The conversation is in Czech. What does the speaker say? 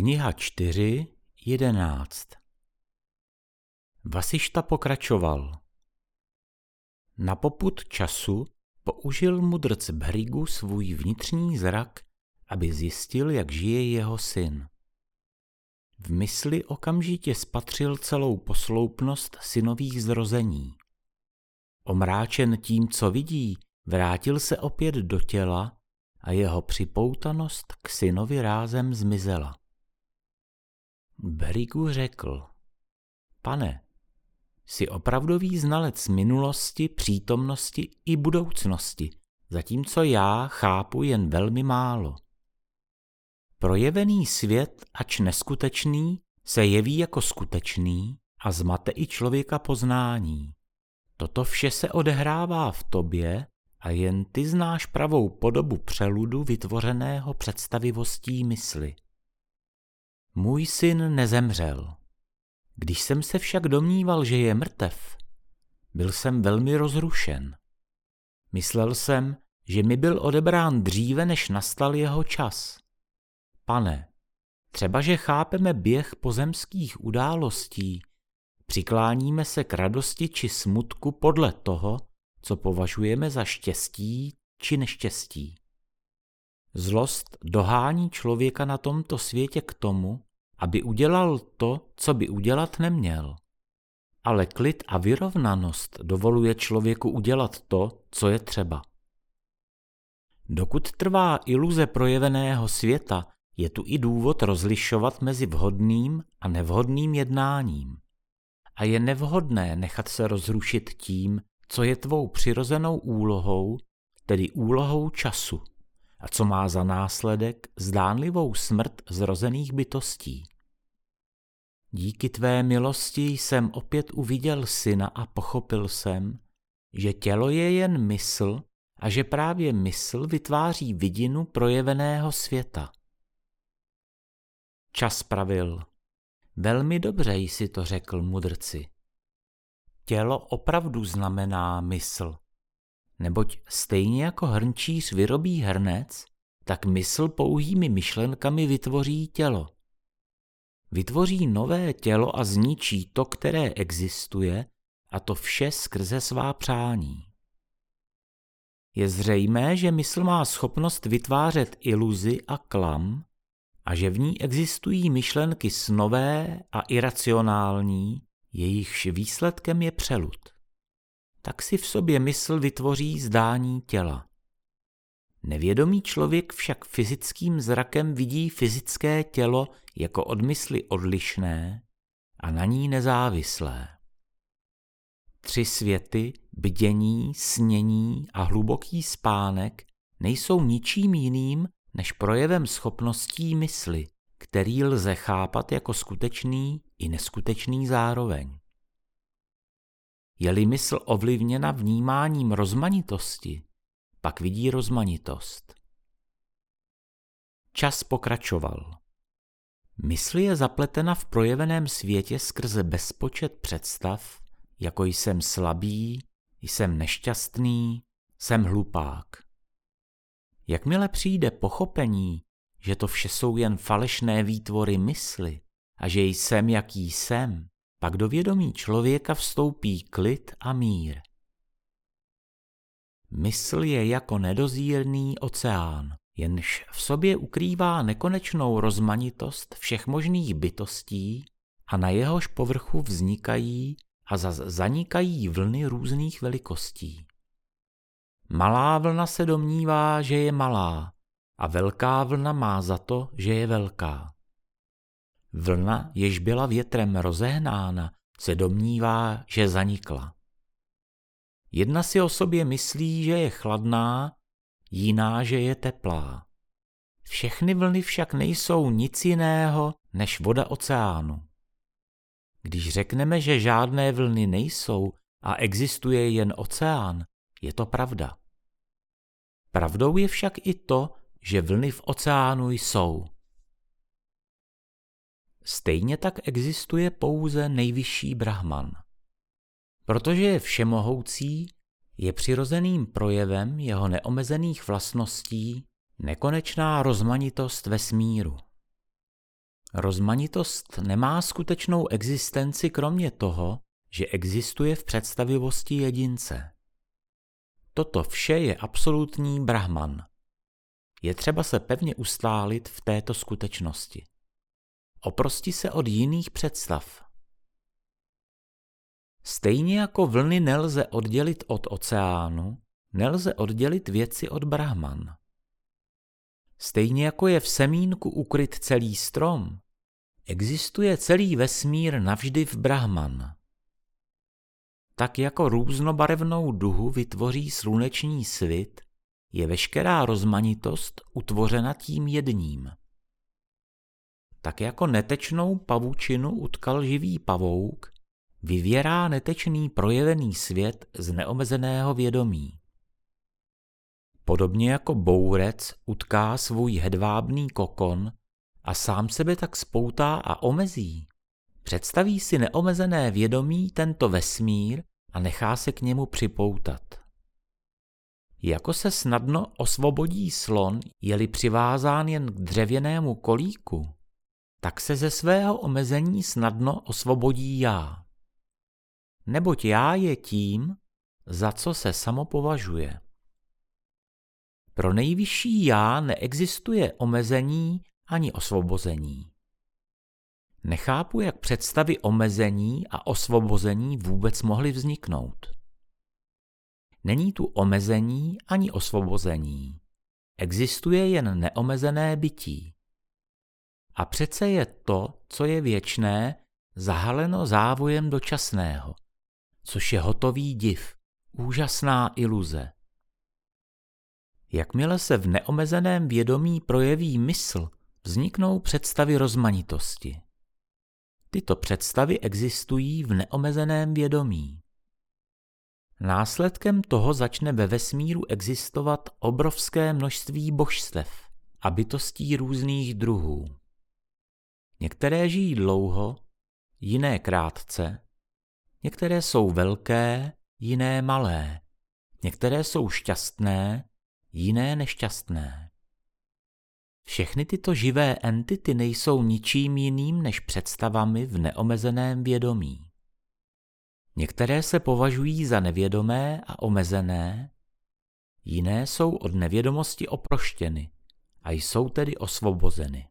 Kniha 4, 11 Vasišta pokračoval. Na poput času použil mudrc Bhrigu svůj vnitřní zrak, aby zjistil, jak žije jeho syn. V mysli okamžitě spatřil celou posloupnost synových zrození. Omráčen tím, co vidí, vrátil se opět do těla a jeho připoutanost k synovi rázem zmizela. Berigu řekl, pane, jsi opravdový znalec minulosti, přítomnosti i budoucnosti, zatímco já chápu jen velmi málo. Projevený svět, ač neskutečný, se jeví jako skutečný a zmate i člověka poznání. Toto vše se odehrává v tobě a jen ty znáš pravou podobu přeludu vytvořeného představivostí mysli. Můj syn nezemřel. Když jsem se však domníval, že je mrtev, byl jsem velmi rozrušen. Myslel jsem, že mi byl odebrán dříve, než nastal jeho čas. Pane, třeba že chápeme běh pozemských událostí, přikláníme se k radosti či smutku podle toho, co považujeme za štěstí či neštěstí. Zlost dohání člověka na tomto světě k tomu, aby udělal to, co by udělat neměl. Ale klid a vyrovnanost dovoluje člověku udělat to, co je třeba. Dokud trvá iluze projeveného světa, je tu i důvod rozlišovat mezi vhodným a nevhodným jednáním. A je nevhodné nechat se rozrušit tím, co je tvou přirozenou úlohou, tedy úlohou času a co má za následek zdánlivou smrt zrozených bytostí. Díky tvé milosti jsem opět uviděl syna a pochopil jsem, že tělo je jen mysl a že právě mysl vytváří vidinu projeveného světa. Čas pravil. Velmi dobře jsi to řekl, mudrci. Tělo opravdu znamená mysl. Neboť stejně jako hrnčíř vyrobí hrnec, tak mysl pouhými myšlenkami vytvoří tělo. Vytvoří nové tělo a zničí to, které existuje, a to vše skrze svá přání. Je zřejmé, že mysl má schopnost vytvářet iluzi a klam a že v ní existují myšlenky snové a iracionální, jejichž výsledkem je přelud. Tak si v sobě mysl vytvoří zdání těla. Nevědomý člověk však fyzickým zrakem vidí fyzické tělo jako od mysli odlišné a na ní nezávislé. Tři světy, bdění, snění a hluboký spánek nejsou ničím jiným než projevem schopností mysli, který lze chápat jako skutečný i neskutečný zároveň. Je-li mysl ovlivněna vnímáním rozmanitosti, pak vidí rozmanitost. Čas pokračoval. Mysl je zapletena v projeveném světě skrze bezpočet představ, jako jsem slabý, jsem nešťastný, jsem hlupák. Jakmile přijde pochopení, že to vše jsou jen falešné výtvory mysli a že jsem, jaký jsem, pak do vědomí člověka vstoupí klid a mír. Mysl je jako nedozírný oceán, jenž v sobě ukrývá nekonečnou rozmanitost všech možných bytostí a na jehož povrchu vznikají a zas zanikají vlny různých velikostí. Malá vlna se domnívá, že je malá a velká vlna má za to, že je velká. Vlna, jež byla větrem rozehnána, se domnívá, že zanikla. Jedna si o sobě myslí, že je chladná, jiná, že je teplá. Všechny vlny však nejsou nic jiného než voda oceánu. Když řekneme, že žádné vlny nejsou a existuje jen oceán, je to pravda. Pravdou je však i to, že vlny v oceánu jsou. Stejně tak existuje pouze nejvyšší Brahman. Protože je všemohoucí, je přirozeným projevem jeho neomezených vlastností nekonečná rozmanitost vesmíru. Rozmanitost nemá skutečnou existenci kromě toho, že existuje v představivosti jedince. Toto vše je absolutní brahman. Je třeba se pevně ustálit v této skutečnosti. Oprosti se od jiných představ. Stejně jako vlny nelze oddělit od oceánu, nelze oddělit věci od brahman. Stejně jako je v semínku ukryt celý strom, existuje celý vesmír navždy v brahman. Tak jako různobarevnou duhu vytvoří sluneční svit, je veškerá rozmanitost utvořena tím jedním. Tak jako netečnou pavučinu utkal živý pavouk, vyvěrá netečný projevený svět z neomezeného vědomí. Podobně jako bourec utká svůj hedvábný kokon a sám sebe tak spoutá a omezí. Představí si neomezené vědomí tento vesmír a nechá se k němu připoutat. Jako se snadno osvobodí slon, je-li přivázán jen k dřevěnému kolíku, tak se ze svého omezení snadno osvobodí já. Neboť já je tím, za co se samo považuje. Pro nejvyšší já neexistuje omezení ani osvobození. Nechápu, jak představy omezení a osvobození vůbec mohly vzniknout. Není tu omezení ani osvobození. Existuje jen neomezené bytí. A přece je to, co je věčné, zahaleno závojem dočasného, což je hotový div, úžasná iluze. Jakmile se v neomezeném vědomí projeví mysl, vzniknou představy rozmanitosti. Tyto představy existují v neomezeném vědomí. Následkem toho začne ve vesmíru existovat obrovské množství božstev a bytostí různých druhů. Některé žijí dlouho, jiné krátce, některé jsou velké, jiné malé, některé jsou šťastné, jiné nešťastné. Všechny tyto živé entity nejsou ničím jiným než představami v neomezeném vědomí. Některé se považují za nevědomé a omezené, jiné jsou od nevědomosti oproštěny a jsou tedy osvobozeny.